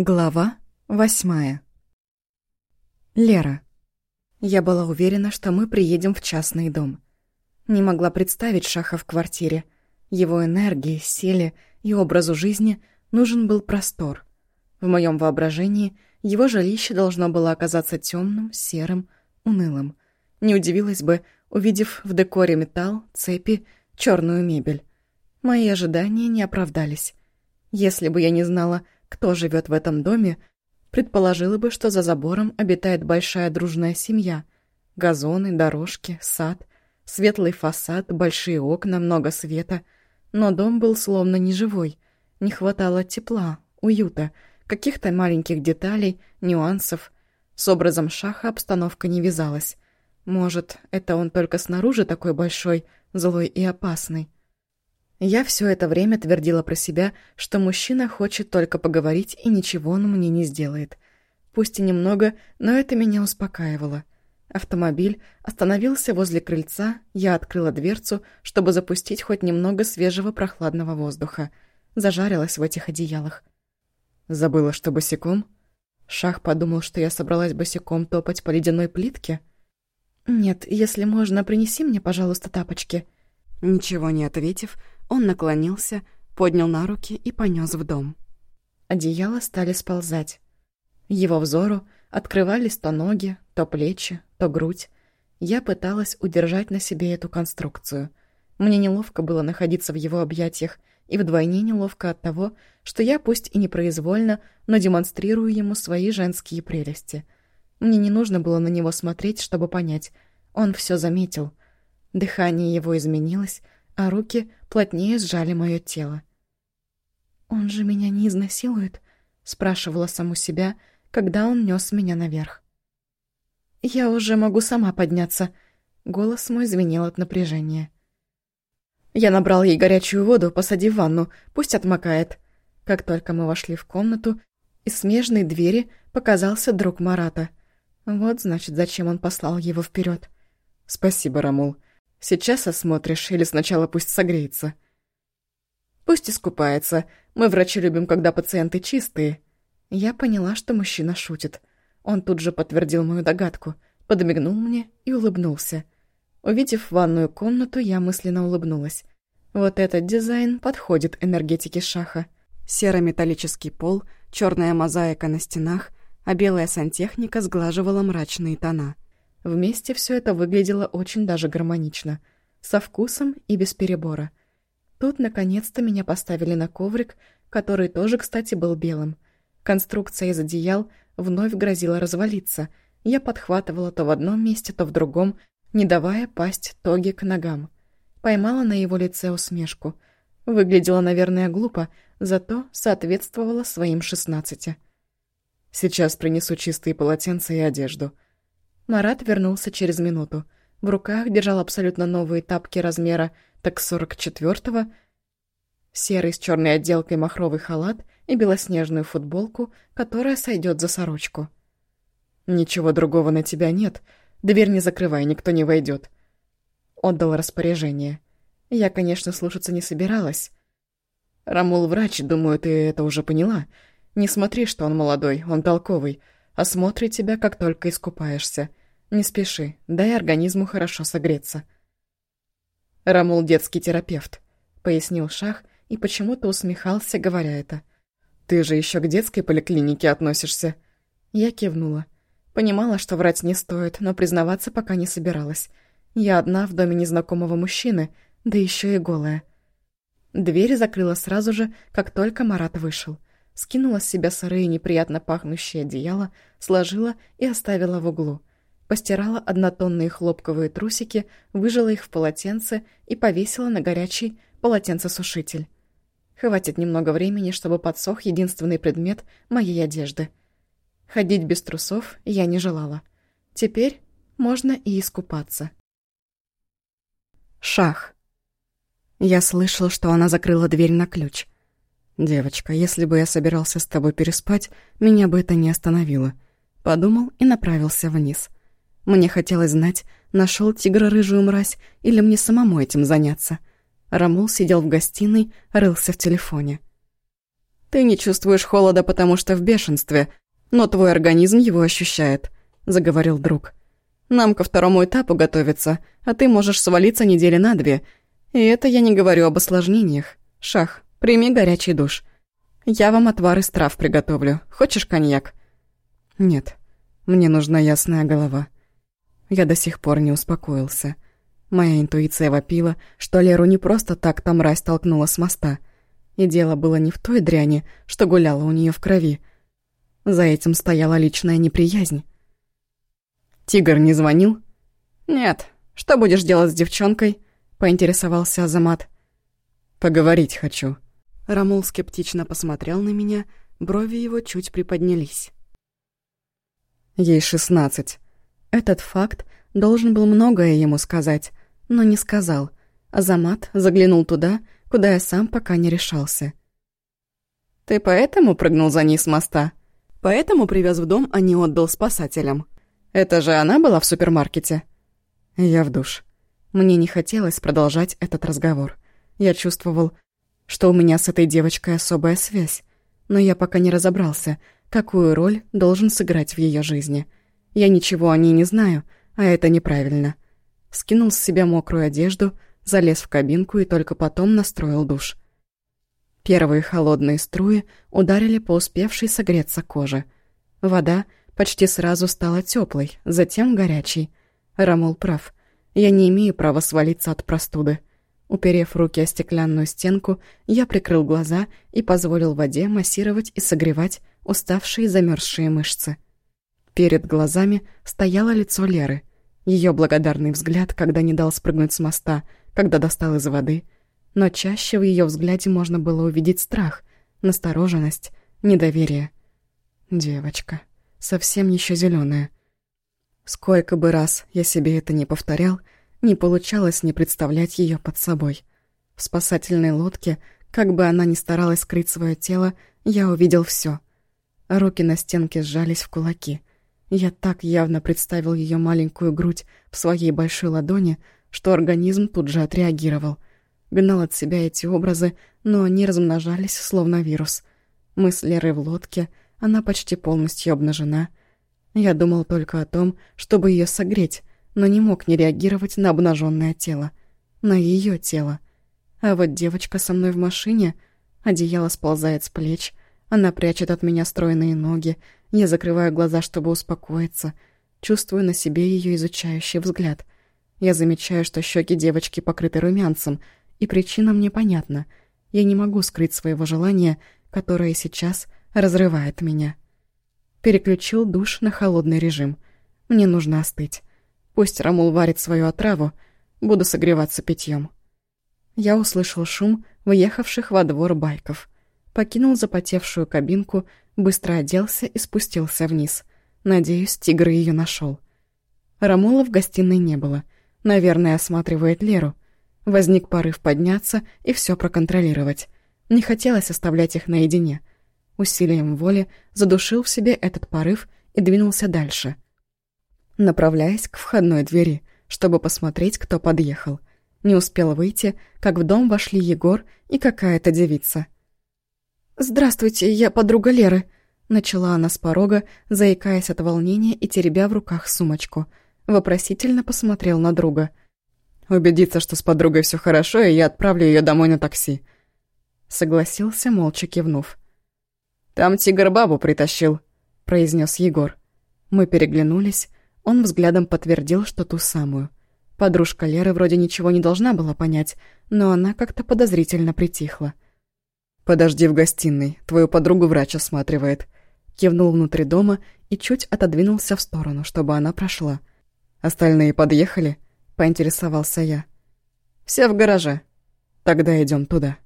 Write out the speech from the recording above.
Глава восьмая. Лера. Я была уверена, что мы приедем в частный дом. Не могла представить Шаха в квартире. Его энергии, силе и образу жизни нужен был простор. В моем воображении его жилище должно было оказаться темным, серым, унылым. Не удивилась бы, увидев в декоре металл, цепи, черную мебель. Мои ожидания не оправдались. Если бы я не знала, кто живет в этом доме, предположила бы, что за забором обитает большая дружная семья. Газоны, дорожки, сад, светлый фасад, большие окна, много света. Но дом был словно неживой. Не хватало тепла, уюта, каких-то маленьких деталей, нюансов. С образом шаха обстановка не вязалась. Может, это он только снаружи такой большой, злой и опасный. Я все это время твердила про себя, что мужчина хочет только поговорить и ничего он мне не сделает. Пусть и немного, но это меня успокаивало. Автомобиль остановился возле крыльца, я открыла дверцу, чтобы запустить хоть немного свежего прохладного воздуха. Зажарилась в этих одеялах. Забыла, что босиком? Шах подумал, что я собралась босиком топать по ледяной плитке? «Нет, если можно, принеси мне, пожалуйста, тапочки». Ничего не ответив, он наклонился, поднял на руки и понес в дом. Одеяла стали сползать. Его взору открывались то ноги, то плечи, то грудь. Я пыталась удержать на себе эту конструкцию. Мне неловко было находиться в его объятиях, и вдвойне неловко от того, что я пусть и непроизвольно, но демонстрирую ему свои женские прелести. Мне не нужно было на него смотреть, чтобы понять. Он все заметил. Дыхание его изменилось, а руки плотнее сжали мое тело. «Он же меня не изнасилует?» — спрашивала саму себя, когда он нес меня наверх. «Я уже могу сама подняться», — голос мой звенел от напряжения. Я набрал ей горячую воду, посадив в ванну, пусть отмокает. Как только мы вошли в комнату, из смежной двери показался друг Марата. Вот, значит, зачем он послал его вперед. «Спасибо, Рамул», Сейчас осмотришь или сначала пусть согреется? Пусть искупается. Мы, врачи, любим, когда пациенты чистые. Я поняла, что мужчина шутит. Он тут же подтвердил мою догадку, подмигнул мне и улыбнулся. Увидев ванную комнату, я мысленно улыбнулась. Вот этот дизайн подходит энергетике шаха. Серо-металлический пол, черная мозаика на стенах, а белая сантехника сглаживала мрачные тона — Вместе все это выглядело очень даже гармонично, со вкусом и без перебора. Тут, наконец-то, меня поставили на коврик, который тоже, кстати, был белым. Конструкция из одеял вновь грозила развалиться. Я подхватывала то в одном месте, то в другом, не давая пасть тоги к ногам. Поймала на его лице усмешку. Выглядела, наверное, глупо, зато соответствовала своим шестнадцати. «Сейчас принесу чистые полотенца и одежду», Марат вернулся через минуту. В руках держал абсолютно новые тапки размера так 44-го, серый с черной отделкой махровый халат и белоснежную футболку, которая сойдет за сорочку. «Ничего другого на тебя нет. Дверь не закрывай, никто не войдет. Отдал распоряжение. Я, конечно, слушаться не собиралась. Рамул врач, думаю, ты это уже поняла. Не смотри, что он молодой, он толковый. Осмотрит тебя, как только искупаешься. Не спеши, дай организму хорошо согреться. Рамул детский терапевт, пояснил Шах и почему-то усмехался, говоря это. Ты же еще к детской поликлинике относишься. Я кивнула. Понимала, что врать не стоит, но признаваться пока не собиралась. Я одна в доме незнакомого мужчины, да еще и голая. Дверь закрыла сразу же, как только Марат вышел. Скинула с себя сырые неприятно пахнущие одеяла, сложила и оставила в углу постирала однотонные хлопковые трусики, выжила их в полотенце и повесила на горячий полотенцесушитель. Хватит немного времени, чтобы подсох единственный предмет моей одежды. Ходить без трусов я не желала. Теперь можно и искупаться. Шах. Я слышал, что она закрыла дверь на ключ. «Девочка, если бы я собирался с тобой переспать, меня бы это не остановило». Подумал и направился вниз — мне хотелось знать, нашел тигра рыжую мразь или мне самому этим заняться. Рамул сидел в гостиной, рылся в телефоне. Ты не чувствуешь холода, потому что в бешенстве, но твой организм его ощущает», — заговорил друг. «Нам ко второму этапу готовиться, а ты можешь свалиться недели на две. И это я не говорю об осложнениях. Шах, прими горячий душ. Я вам отвар из трав приготовлю. Хочешь коньяк?» «Нет, мне нужна ясная голова». Я до сих пор не успокоился. Моя интуиция вопила, что Леру не просто так там мразь толкнула с моста. И дело было не в той дряни, что гуляла у нее в крови. За этим стояла личная неприязнь. «Тигр не звонил?» «Нет. Что будешь делать с девчонкой?» — поинтересовался Азамат. «Поговорить хочу». Рамул скептично посмотрел на меня, брови его чуть приподнялись. Ей шестнадцать. Этот факт должен был многое ему сказать, но не сказал. Азамат заглянул туда, куда я сам пока не решался. «Ты поэтому прыгнул за ней с моста? Поэтому привез в дом, а не отдал спасателям? Это же она была в супермаркете?» Я в душ. Мне не хотелось продолжать этот разговор. Я чувствовал, что у меня с этой девочкой особая связь, но я пока не разобрался, какую роль должен сыграть в ее жизни. Я ничего о ней не знаю, а это неправильно. Скинул с себя мокрую одежду, залез в кабинку и только потом настроил душ. Первые холодные струи ударили по успевшей согреться коже. Вода почти сразу стала теплой, затем горячей. Рамол прав. Я не имею права свалиться от простуды. Уперев руки о стеклянную стенку, я прикрыл глаза и позволил воде массировать и согревать уставшие замерзшие мышцы. Перед глазами стояло лицо Леры. Ее благодарный взгляд, когда не дал спрыгнуть с моста, когда достал из воды. Но чаще в ее взгляде можно было увидеть страх, настороженность, недоверие. Девочка, совсем еще зеленая. Сколько бы раз я себе это не повторял, не получалось не представлять ее под собой. В спасательной лодке, как бы она ни старалась скрыть свое тело, я увидел все. Руки на стенке сжались в кулаки. Я так явно представил ее маленькую грудь в своей большой ладони, что организм тут же отреагировал. Гнал от себя эти образы, но они размножались, словно вирус. Мы с Лерой в лодке, она почти полностью обнажена. Я думал только о том, чтобы ее согреть, но не мог не реагировать на обнаженное тело. На ее тело. А вот девочка со мной в машине, одеяло сползает с плеч, она прячет от меня стройные ноги, я закрываю глаза, чтобы успокоиться, чувствую на себе ее изучающий взгляд. Я замечаю, что щеки девочки покрыты румянцем, и причина мне понятна. Я не могу скрыть своего желания, которое сейчас разрывает меня. Переключил душ на холодный режим. Мне нужно остыть. Пусть Рамул варит свою отраву, буду согреваться питьем. Я услышал шум выехавших во двор байков. Покинул запотевшую кабинку, Быстро оделся и спустился вниз. Надеюсь, тигр ее нашел. Рамула в гостиной не было. Наверное, осматривает Леру. Возник порыв подняться и все проконтролировать. Не хотелось оставлять их наедине. Усилием воли задушил в себе этот порыв и двинулся дальше. Направляясь к входной двери, чтобы посмотреть, кто подъехал. Не успел выйти, как в дом вошли Егор и какая-то девица — «Здравствуйте, я подруга Леры», — начала она с порога, заикаясь от волнения и теребя в руках сумочку. Вопросительно посмотрел на друга. «Убедиться, что с подругой все хорошо, и я отправлю ее домой на такси». Согласился, молча кивнув. «Там тигр бабу притащил», — произнес Егор. Мы переглянулись, он взглядом подтвердил, что ту самую. Подружка Леры вроде ничего не должна была понять, но она как-то подозрительно притихла. «Подожди в гостиной, твою подругу врач осматривает». Кивнул внутри дома и чуть отодвинулся в сторону, чтобы она прошла. «Остальные подъехали?» — поинтересовался я. «Все в гараже. Тогда идем туда».